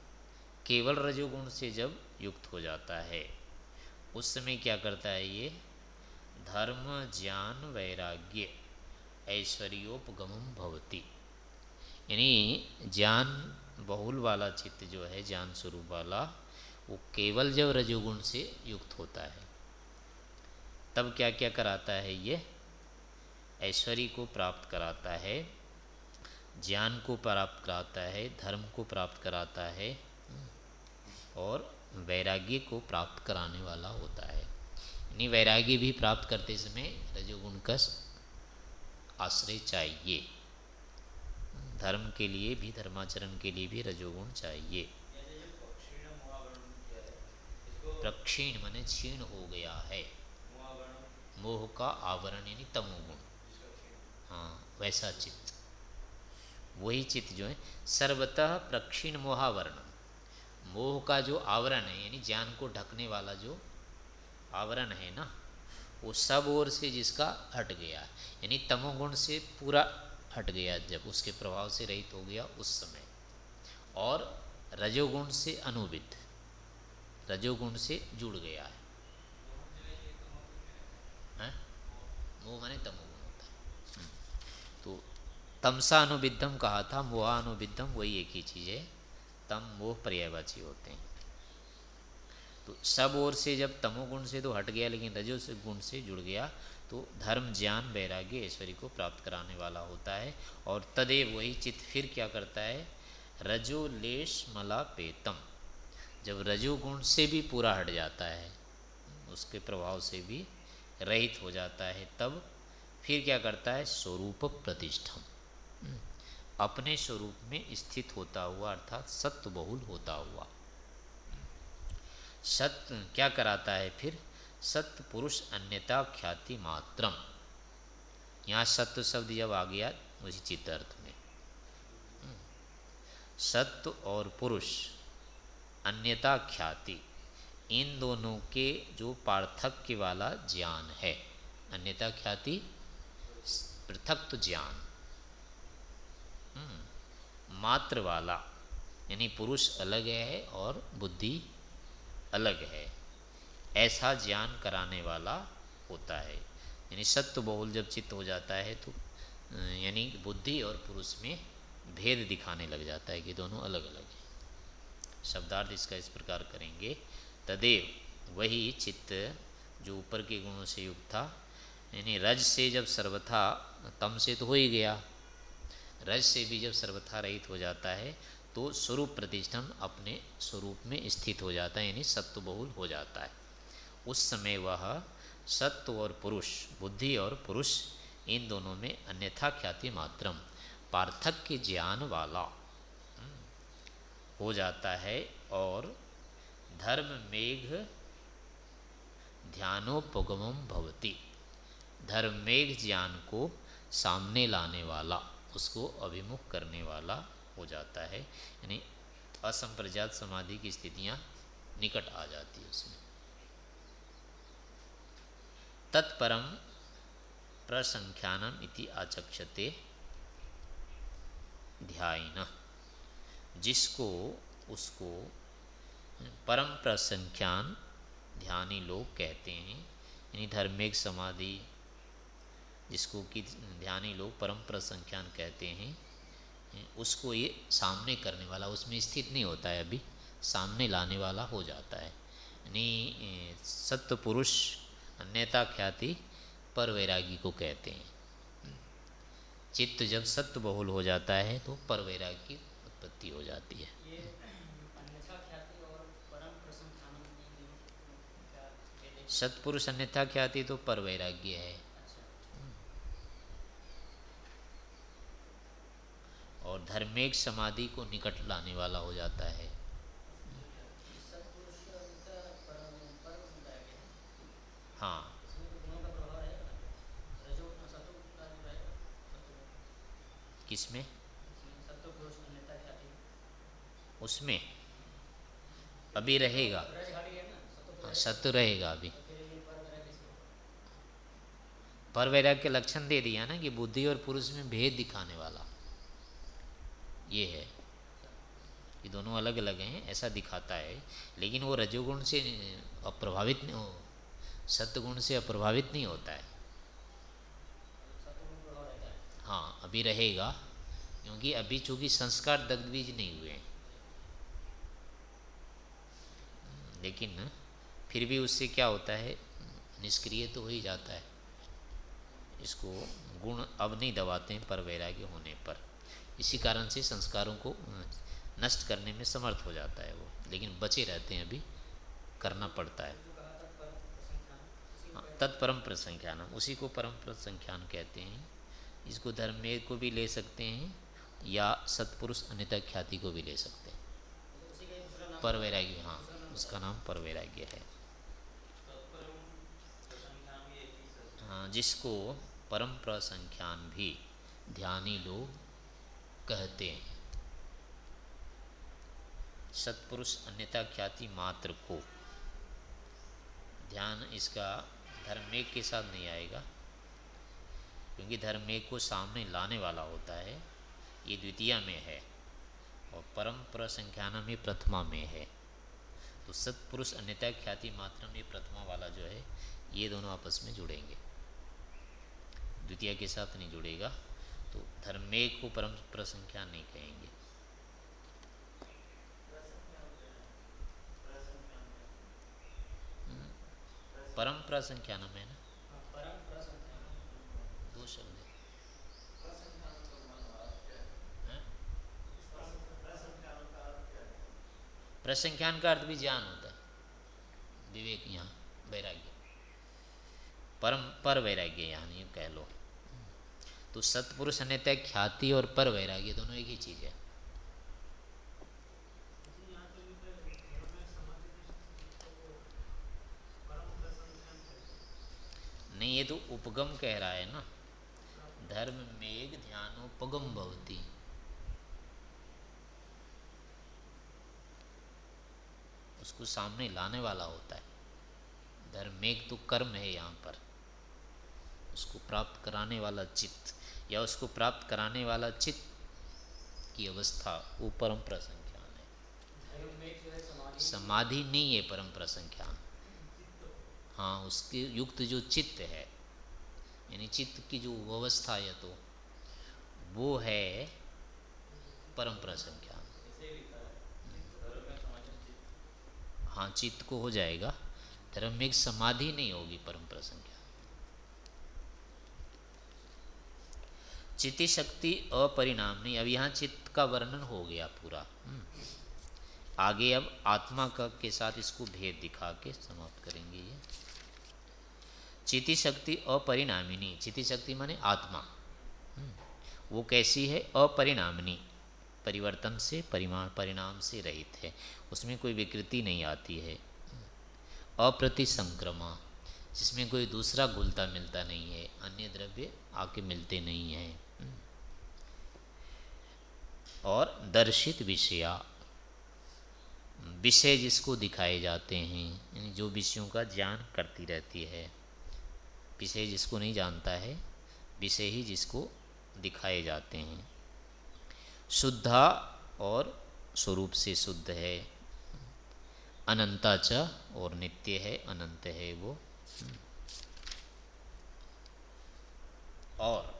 केवल रजोगुण से जब युक्त हो जाता है, उस समय क्या करता है ये? धर्म, ज्ञान, वैराग्य, ऐश्वर्योपगम भवती। यानी ज्ञान बहुल वाला चित्त जो है, ज्ञान स्वरूप वाला, वो केवल जब रजोगुण से युक्त होता है, तब क्या क्या कराता है ये? ऐश्वर्य को प्राप्त कराता है। ज्ञान को प्राप्त कराता है, धर्म को प्राप्त कराता है, और वैराग्य को प्राप्त कराने वाला होता है। यानी वैराग्य भी प्राप्त करते समय रजोगुण का आश्रय चाहिए। धर्म के लिए भी, धर्माचरण के लिए भी रजोगुण चाहिए। प्रक्षीण माने क्षीण हो गया है। मोह का आवरण यानी तमोगुण। हाँ वैसा चित्त। वही चित्त जो है, सर्वतः प्रक्षीण मोहावरण। मोह का जो आवरण है, यानी ज्ञान को ढकने वाला जो आवरण है ना, वो सब ओर से जिसका हट गया, यानी तमोगुण से पूरा हट गया, जब उसके प्रभाव से रहित हो गया उस समय। और रजोगुण से अनुविध रजोगुण से जुड़ गया है। मोह माने तमोगुण। है तमसा अनुविद्धम कहा था मोहा अनुविद्धम वही एक ही चीज़ है। तम, मोह पर्यायवाची होते हैं। तो सब ओर से जब तमोगुण से तो हट गया, लेकिन रजो से गुण से जुड़ गया तो धर्म, ज्ञान, वैराग्य ऐश्वर्य को प्राप्त कराने वाला होता है, और तदेव वही चित्त फिर क्या करता है? रजो, लेश, मला, पेतम। जब रजोगुण से भी पूरा हट जाता है, उसके प्रभाव से भी रहित हो जाता है, तब फिर क्या करता है? स्वरूप प्रतिष्ठम। अपने स्वरूप में स्थित होता हुआ, अर्थात सत्य बहुल होता हुआ। सत्य क्या कराता है फिर? सत्य पुरुष अन्यता ख्याति मात्रम। यहाँ सत्य शब्द जब आ गया, उसी चित्त अर्थ में। हम्म। सत्य और पुरुष अन्यता ख्याति, इन दोनों के जो पार्थक्य वाला ज्ञान है। अन्यता ख्याति पृथक ज्ञान। मात्र वाला यानी पुरुष अलग है और बुद्धि अलग है। ऐसा ज्ञान कराने वाला होता है। यानी सत्य बहुल जब चित्त हो जाता है तो यानी बुद्धि और पुरुष में भेद दिखाने लग जाता है कि दोनों अलग अलग हैं। शब्दार्थ इसका इस प्रकार करेंगे। तदेव वही चित्त जो ऊपर के गुणों से युक्त था, यानी रज से जब सर्वथा, तम से तो हो ही गया। रज से भी जब सर्वथा रहित हो जाता है तो स्वरूप प्रतिष्ठम अपने स्वरूप में स्थित हो जाता है यानी सत्व बहुल हो जाता है। उस समय वह सत्व और पुरुष बुद्धि और पुरुष इन दोनों में अन्यथा ख्याति मात्रम पार्थक्य ज्ञान वाला हम्म, हो जाता है और धर्म मेघ ध्यानोपगम भवती। धर्म मेघ ज्ञान को सामने लाने वाला उसको अभिमुख करने वाला हो जाता है, यानी असंप्रजात समाधि की स्थितियाँ निकट आ जाती है उसमें। तत्परम प्रसंख्यानम इति आचक्षते ध्यान जिसको, उसको परम प्रसंख्यान ध्यानी लोग कहते हैं, यानी धर्मिक समाधि जिसको कि ध्यानी लोग परम प्रसंख्यान कहते हैं उसको ये सामने करने वाला उसमें स्थित नहीं होता है अभी सामने लाने वाला हो जाता है। यानी सत्य पुरुष अन्यता ख्याति पर वैरागी को कहते हैं। चित्त जब सत्य बहुल हो जाता है तो पर वैरागी उत्पत्ति हो जाती है? सत्पुरुष अन्यथा ख्याति तो पर वैराग्य है। और धर्मेक समाधि को निकट लाने वाला हो जाता है। हाँ। किसमें? उसमें। अभी रहेगा। हाँ सत्य रहेगा अभी। पर वैराग के लक्षण दे दिया ना कि बुद्धि और पुरुष में भेद दिखाने वाला। ये है। ये दोनों अलग अलग हैं, ऐसा दिखाता है। लेकिन वो रजोगुण से अप्रभावित नहीं हो सत्गुण से अप्रभावित नहीं होता है। हाँ अभी रहेगा, क्योंकि अभी चूँकि संस्कार दग्धबीज नहीं हुए हैं। लेकिन फिर भी उससे क्या होता है, निष्क्रिय तो हो ही जाता है। इसको गुण अब नहीं दबाते हैं, पर वैराग्य होने पर। इसी कारण से संस्कारों को नष्ट करने में समर्थ हो जाता है वो। लेकिन बचे रहते हैं अभी करना पड़ता है। हाँ, तत्परम प्रसंख्यान उसी को परम प्रसंख्यान कहते हैं। इसको धर्म को भी ले सकते हैं या सत्पुरुष अन्यता ख्याति को भी ले सकते हैं। पर वैराग्य हाँ उसका नाम पर वैराग्य है। हाँ जिसको परम प्रसंख्यान भी ध्यानी लोग कहते हैं। सत्पुरुष अन्यता ख्याति मात्र को। ध्यान इसका धर्मेक के साथ नहीं आएगा, क्योंकि धर्मेक को सामने लाने वाला होता है, ये द्वितीय में है, और परम प्रसंख्यान में प्रथमा में है। तो सत्पुरुष अन्यता ख्याति मात्र में प्रथमा वाला जो है, ये दोनों आपस में जुड़ेंगे। द्वितीय के साथ नहीं जुड़ेगा तो धर्मे को परम प्रसंख्या नहीं कहेंगे। हम्म, परम प्रसंख्यान में ना? दो शब्द प्रसंख्यान का अर्थ भी ज्ञान होता है। विवेक यहाँ वैराग्य। परम पर वैराग्य यहाँ नहीं कह लो। तो सत्पुरुष अन्यतः ख्याति और पर वैराग्य दोनों एक ही चीज़ है। नहीं, ये तो उपगम कह रहा है ना। धर्म मेघ ध्यानोपगम भवती। उसको सामने लाने वाला होता है। धर्म मेघ तो कर्म है यहाँ पर। उसको प्राप्त कराने वाला चित्त। या उसको प्राप्त कराने वाला चित्त की अवस्था, वो परम प्रसंख्यान है। समाधि नहीं है परम प्रसंख्यान। हाँ उसके युक्त जो चित्त है, यानी चित्त की जो अवस्था है तो वो है परम प्रसंख्यान। हाँ चित्त को हो जाएगा। धर्म में समाधि नहीं होगी परम प्रसंख्या चित्ती शक्ति अपरिणाम अब यहाँ चित्त का वर्णन हो गया पूरा। हम्म। आगे अब आत्मा का के साथ इसको भेद दिखा के समाप्त करेंगे ये। चिति शक्ति अपरिणामिनी चिति शक्ति माने आत्मा। हम्म, वो कैसी है? अपरिणामिनी परिवर्तन से परिमाण परिणाम से रहित है। उसमें कोई विकृति नहीं आती है। अप्रति संक्रमा जिसमें कोई दूसरा घुलता मिलता नहीं है अन्य द्रव्य आके मिलते नहीं हैं। और दर्शित विषया। विषय जिसको दिखाए जाते हैं, यानी जो विषयों का ज्ञान करती रहती है। विषय जिसको नहीं जानता है, विषय ही जिसको दिखाए जाते हैं। शुद्धा और स्वरूप से शुद्ध है। अनंता च और नित्य है, अनंत है वो। और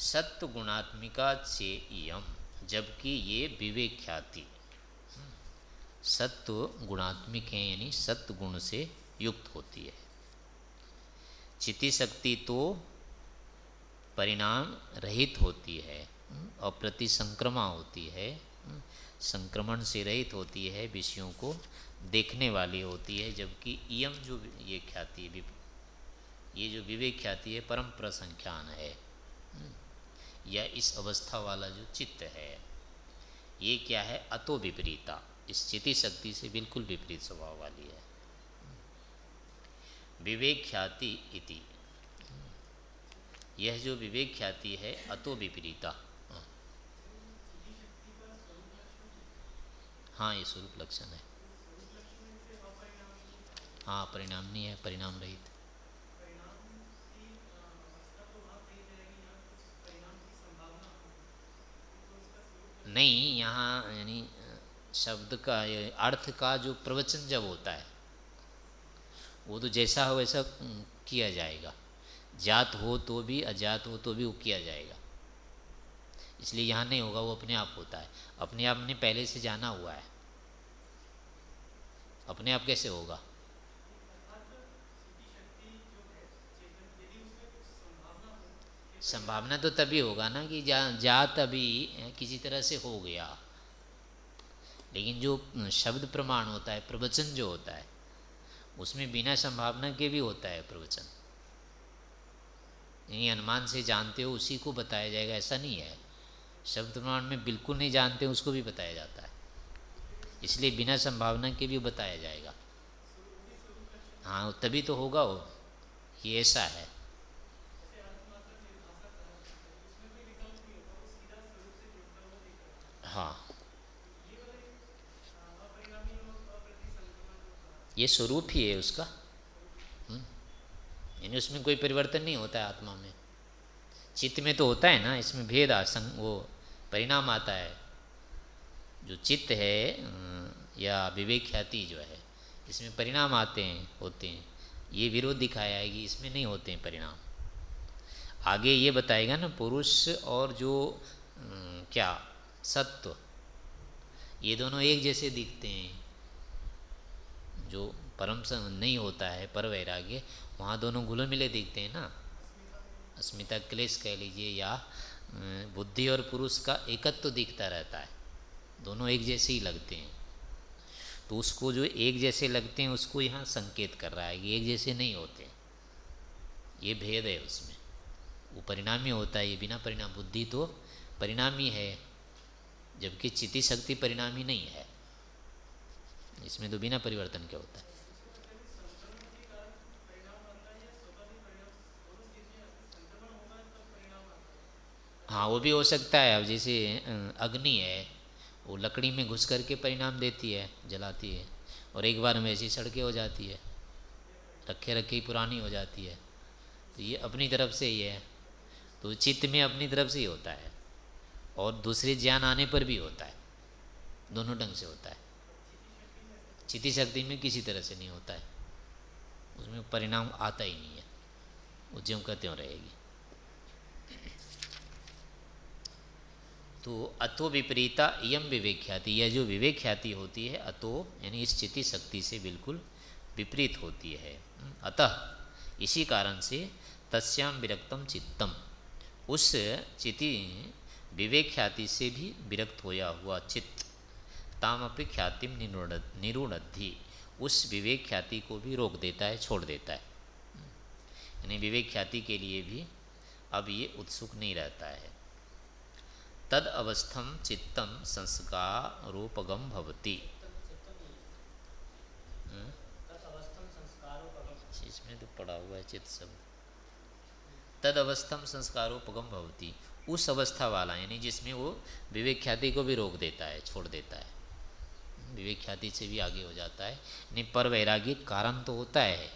सत्व गुणात्मिका चे यम जबकि ये विवेक ख्याति सत्व गुणात्मिक है यानी सत्व गुण से युक्त होती है। चिति शक्ति तो परिणाम रहित होती है अप्रति संक्रमा होती है, संक्रमण से रहित होती है, विषयों को देखने वाली होती है, जबकि इयम जो ये ख्याति, ये जो विवेक ख्याति है, परम प्रसंख्यान है। या इस अवस्था वाला जो चित्त है, ये क्या है? अतो विपरीता। इस चिति शक्ति से बिल्कुल विपरीत स्वभाव वाली है। विवेक ख्याति इति। यह जो विवेक ख्याति है, अतो विपरीता। हाँ ये स्वरूप लक्षण है। हाँ परिणाम नहीं है, परिणाम रहित। नहीं, यहाँ, यानी, शब्द का अर्थ का जो प्रवचन जब होता है, वो तो जैसा हो वैसा किया जाएगा। जात हो तो भी, अजात हो तो भी वो किया जाएगा। इसलिए यहाँ नहीं होगा, वो अपने आप होता है। अपने आप ने पहले से जाना हुआ है। अपने आप कैसे होगा? संभावना तो तभी होगा ना कि जा, जात अभी किसी तरह से हो गया। लेकिन जो शब्द प्रमाण होता है, प्रवचन जो होता है, उसमें बिना संभावना के भी होता है प्रवचन। यही अनुमान से जानते हो, उसी को बताया जाएगा, ऐसा नहीं है। शब्द प्रमाण में बिल्कुल नहीं जानते उसको भी बताया जाता है। इसलिए बिना संभावना के भी बताया जाएगा। हाँ तभी तो होगा वो। ये ऐसा है। हाँ। ये स्वरूप ही है उसका। हम्म। यानी उसमें कोई परिवर्तन नहीं होता है आत्मा में। चित्त में तो होता है ना, इसमें भेद आसंग, वो परिणाम आता है। जो चित्त है या विवेक ख्याति जो है, इसमें परिणाम आते हैं, होते हैं। ये विरोध दिखाया है कि इसमें नहीं होते हैं परिणाम। आगे ये बताएगा ना, पुरुष और जो क्या सत्व। ये दोनों एक जैसे दिखते हैं। जो परम नहीं होता है, पर वैराग्य, वहाँ दोनों घुलो मिले दिखते हैं ना। अस्मिता क्लेश कह लीजिए या बुद्धि और पुरुष का एकत्व तो दिखता रहता है। दोनों एक जैसे ही लगते हैं। तो उसको जो एक जैसे लगते हैं, उसको यहाँ संकेत कर रहा है कि एक जैसे नहीं होते। ये भेद है उसमें। वो परिणामी होता है, ये बिना परिणाम, बुद्धि तो परिणामी है। जबकि चिति शक्ति परिणाम ही नहीं है। इसमें तो बिना परिवर्तन क्या होता है। हाँ वो भी हो सकता है। अब जैसे अग्नि है, वो लकड़ी में घुस करके परिणाम देती है, जलाती है, और एक बार में ऐसी सड़कें हो जाती है, रखे रखे ही पुरानी हो जाती है। तो ये अपनी तरफ़ से ही है। तो चित्त में अपनी तरफ़ से ही होता है। और दूसरे ज्ञान आने पर भी होता है। दोनों ढंग से होता है। चिति शक्ति में किसी तरह से नहीं होता है। उसमें परिणाम आता ही नहीं है। वो ज्यों का त्यों रहेगी। तो अतो विपरीता यम विवेक ख्याति यह जो विवेक ख्याति होती है, अतो, यानी इस चिति शक्ति से बिल्कुल विपरीत होती है। अतः, इसी कारण से तस्याम विरक्तम चित्तम। उस चिति विवेक ख्याति से भी विरक्त होया हुआ चित्त, तामपि ख्यातिम निरूढ़ निरूढ़ि उस विवेक ख्याति को भी रोक देता है, छोड़ देता है। यानी विवेक ख्याति के लिए भी अब ये उत्सुक नहीं रहता है। तद अवस्थम चित्तम संस्कारोपगम भवती। हम्म? इसमें तो पड़ा हुआ है चित्त सब। तद अवस्थम संस्कारोपगम भवती। उस अवस्था वाला, यानी जिसमें वो विवेक ख्याति को भी रोक देता है, छोड़ देता है। विवेक ख्याति से भी आगे हो जाता है। नहीं पर वैरागी कारण तो होता है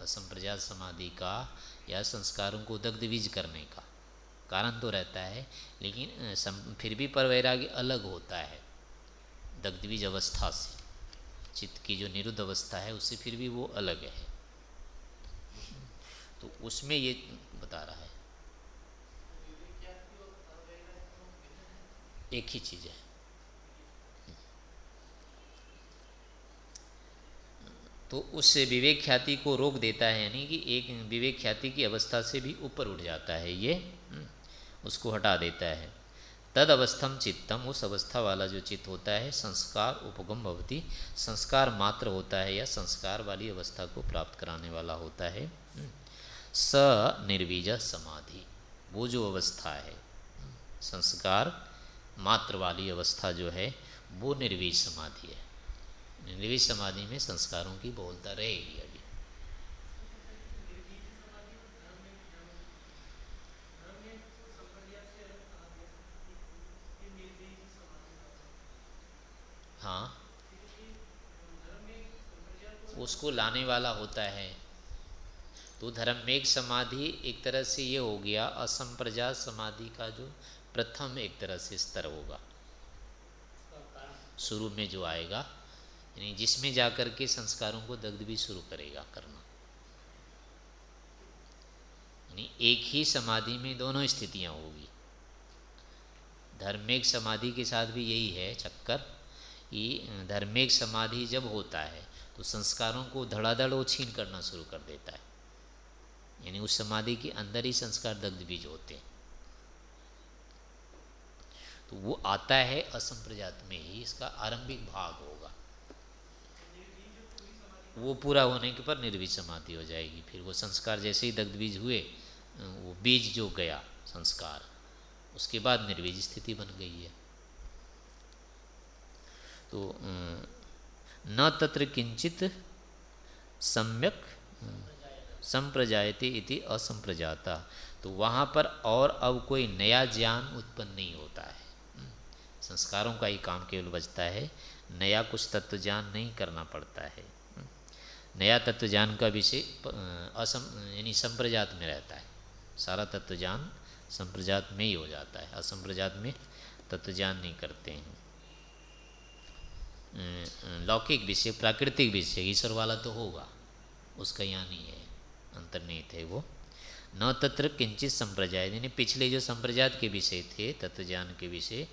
असंप्रजात समाधि का या संस्कारों को दग्धबीज करने का। कारण तो रहता है, लेकिन फिर भी पर वैरागी अलग होता है दग्धबीज अवस्था से। चित्त की जो निरुद्ध अवस्था है, उससे फिर भी वो अलग है। तो उसमें ये बता रहा है। एक ही चीज़ है। तो उस विवेक ख्याति को रोक देता है यानी कि एक विवेक ख्याति की अवस्था से भी ऊपर उठ जाता है ये हम्म, उसको हटा देता है। तद अवस्थम चित्तम उस अवस्था वाला जो चित्त होता है संस्कार उपगम भवती। संस्कार मात्र होता है या संस्कार वाली अवस्था को प्राप्त कराने वाला होता है हम्म, स निर्वीज समाधि वो जो अवस्था है हम्म, संस्कार मात्र वाली अवस्था जो है, वो निर्वीज समाधि है। निर्वीज समाधि में संस्कारों की बोलता रहेगी अभी। हाँ। उसको लाने वाला होता है। तो धर्म में एक समाधि एक तरह से ये हो गया असंप्रजात समाधि का जो प्रथम एक तरह से स्तर होगा। शुरू में जो आएगा, यानी जिसमें जाकर के संस्कारों को दग्ध भी शुरू करेगा, करना। यानी एक ही समाधि में दोनों स्थितियाँ होगी। धर्मिक समाधि के साथ भी यही है चक्कर कि धर्मिक समाधि जब होता है तो संस्कारों को धड़ाधड़ छीन करना शुरू कर देता है। यानी उस समाधि के अंदर ही संस्कार दग्ध बीज होते हैं। तो वो आता है असंप्रजात में ही, इसका आरंभिक भाग होगा। वो पूरा होने के पर निर्बीज समाधि हो जाएगी। फिर वो संस्कार जैसे ही दग्ध बीज हुए, वो बीज जो गया, संस्कार, उसके बाद निर्बीज स्थिति बन गई है। तो न तत्र किंचित सम्यक संप्रजायते इति असंप्रजाता। तो वहाँ पर और अब कोई नया ज्ञान उत्पन्न नहीं होता है। संस्कारों का ही काम केवल बचता है, नया कुछ तत्व ज्ञान नहीं करना पड़ता है। नया तत्व ज्ञान का विषय असम, यानी संप्रजात में रहता है। सारा तत्व ज्ञान संप्रजात में ही हो जाता है। असंप्रजात में तत्व ज्ञान नहीं करते हैं। लौकिक विषय, प्राकृतिक विषय, ईश्वर वाला तो होगा। उसका यहाँ नहीं है, अंतर्निहित है वो। न तत्र किंचित संप्रजात, यानी पिछले जो संप्रजात के विषय थे, तत्व ज्ञान के विषय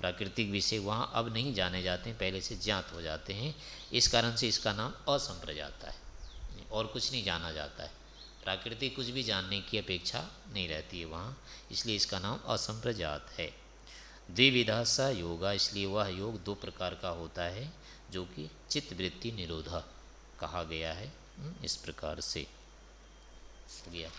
प्राकृतिक विषय वहाँ अब नहीं जाने जाते हैं पहले से ज्ञात हो जाते हैं। इस कारण से इसका नाम असंप्रजात है। और कुछ नहीं जाना जाता है। प्राकृतिक कुछ भी जानने की अपेक्षा नहीं रहती है वहाँ इसलिए इसका नाम असंप्रजात है। द्विविधा सा योगा इसलिए वह योग दो प्रकार का होता है जो कि चित्तवृत्ति निरोध कहा गया है। हम्म, इस प्रकार से। गया।